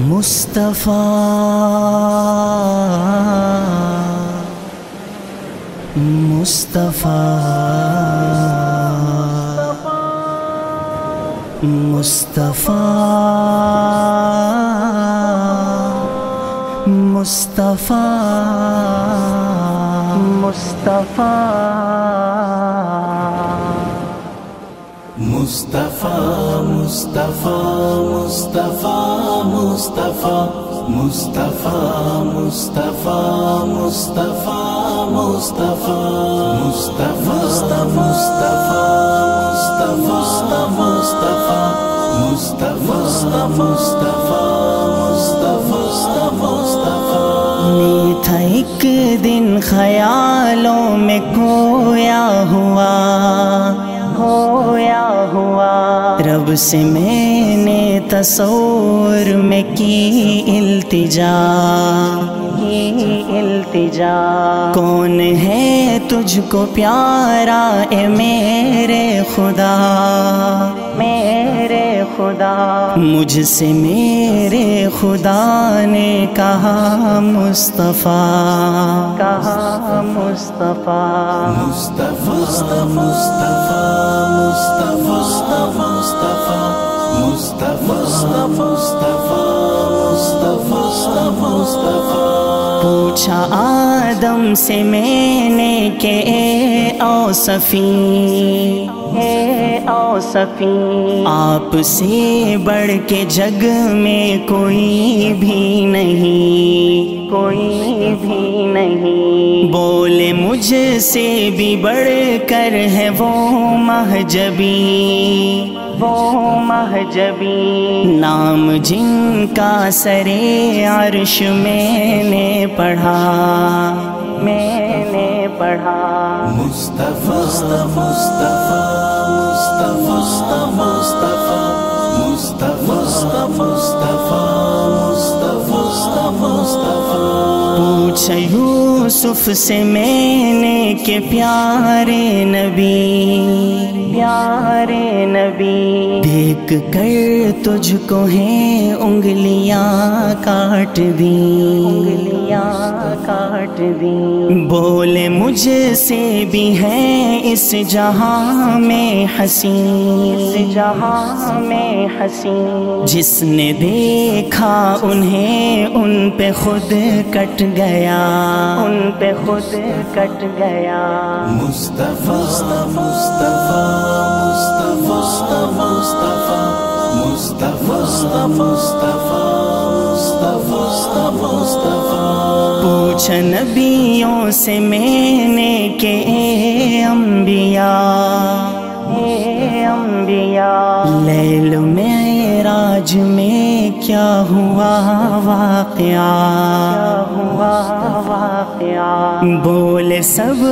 مصطفیٰ۔ مصطفیٰ۔ مصطفیٰ۔ مصطفیٰ۔ مصطفیٰ۔ مصطفیٰ مصطفیٰ مصطفیٰ۔ مصطفیٰ مصطفیٰ مصطفیٰ مصطفیٰ مصطفیٰ مصطفیٰ مصطفیٰ مصطفیٰ مصطفیٰ مصطفیٰ مصطفیٰ میں تھا ایک دن خیالوں میں کھویا ہوا کھویا ہوا۔ رب سے میں نے تصور میں کی التجا۔ کی التجا۔ کون ہے تجھ کو پیارا اے میرے خدا؟ میرے خدا مجھ سے میرے خدا نے کہا مصطفیٰ کہا مصطفیٰ مصطفیٰ مصطفیٰ مصطفیٰ مصطفیٰ مصطفیٰ مصطفیٰ مصطفیٰ مصطفیٰ پوچھا سے میں نے کہ اے اوصفی اے اوصفی آپ سے بڑھ کے جگ میں کوئی بھی نہیں، کوئی بھی نہیں۔ بولے مجھ سے بھی بڑھ کر ہے وہ مہجبی وہ مہجبی۔ نام جن کا سرے عرش میں نے پڑھا پڑھا مصطفیٰ مصطفیٰ مصطفیٰ مصطفیٰ مصطفیٰ مصطفیٰ مصطفیٰ پوچھا یوسف سے میں نے کہ پیارے نبی پیارے نبی۔ دیکھ کر تجھ کو ہیں انگلیاں کاٹ دی۔ انگلیاں کاٹ دی بول مجھ سے بھی ہے اس جہاں میں حسین۔ اس جہاں میں حسین۔ جس نے دیکھا انہیں ان پہ خود کٹ گیا۔ ان پہ خود کٹ گیا۔ مصطفیٰ مصطفیٰ مصطفیٰ مصطفیٰ مصطفیٰ مصطفیٰ مصطفیٰ۔ نبیوں سے میں نے کہ اے انبیاء اے انبیاء لیل معراج میں کیا ہوا واقعہ؟ کیا ہوا واقعہ بولے سب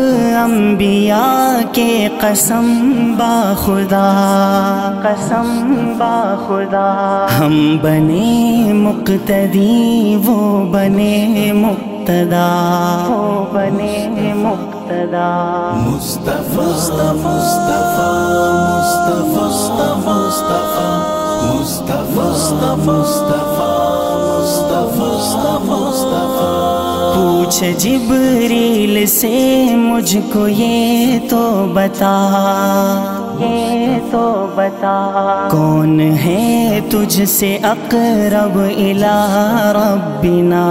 انبیاء کے قسم با خدا۔ قسم با خدا۔ ہم بنے مقتدی وہ بنے مقتدا ہو بنے مقتدا مصطفیٰ مصطفیٰ مصطفیٰ مصطفیٰ مصطفیٰ مصطفیٰ مصطفیٰ۔ پوچھ جبریل سے مجھ کو یہ تو بتا۔ یہ تو بتا۔ کون ہے تجھ سے اقرب الى ربنا؟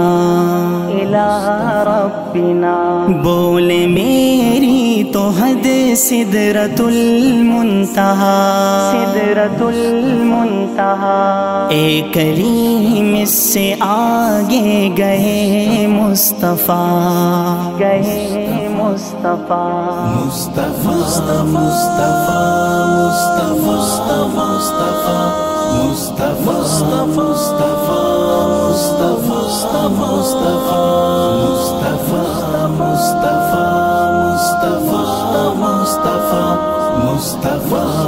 الى ربنا۔ بولے میری تو حد سدرت المنتہا۔ سدرت المنتہا۔ اے کریم اس سے آگے گئے مصطفیٰ۔ گئے مصطفیٰ مصطفیٰ مصطفیٰ مصطفیٰ مصطفیٰ مصطفیٰ مصطفیٰ مصطفیٰ مصطفیٰ مصطفیٰ مصطفیٰ مصطفیٰ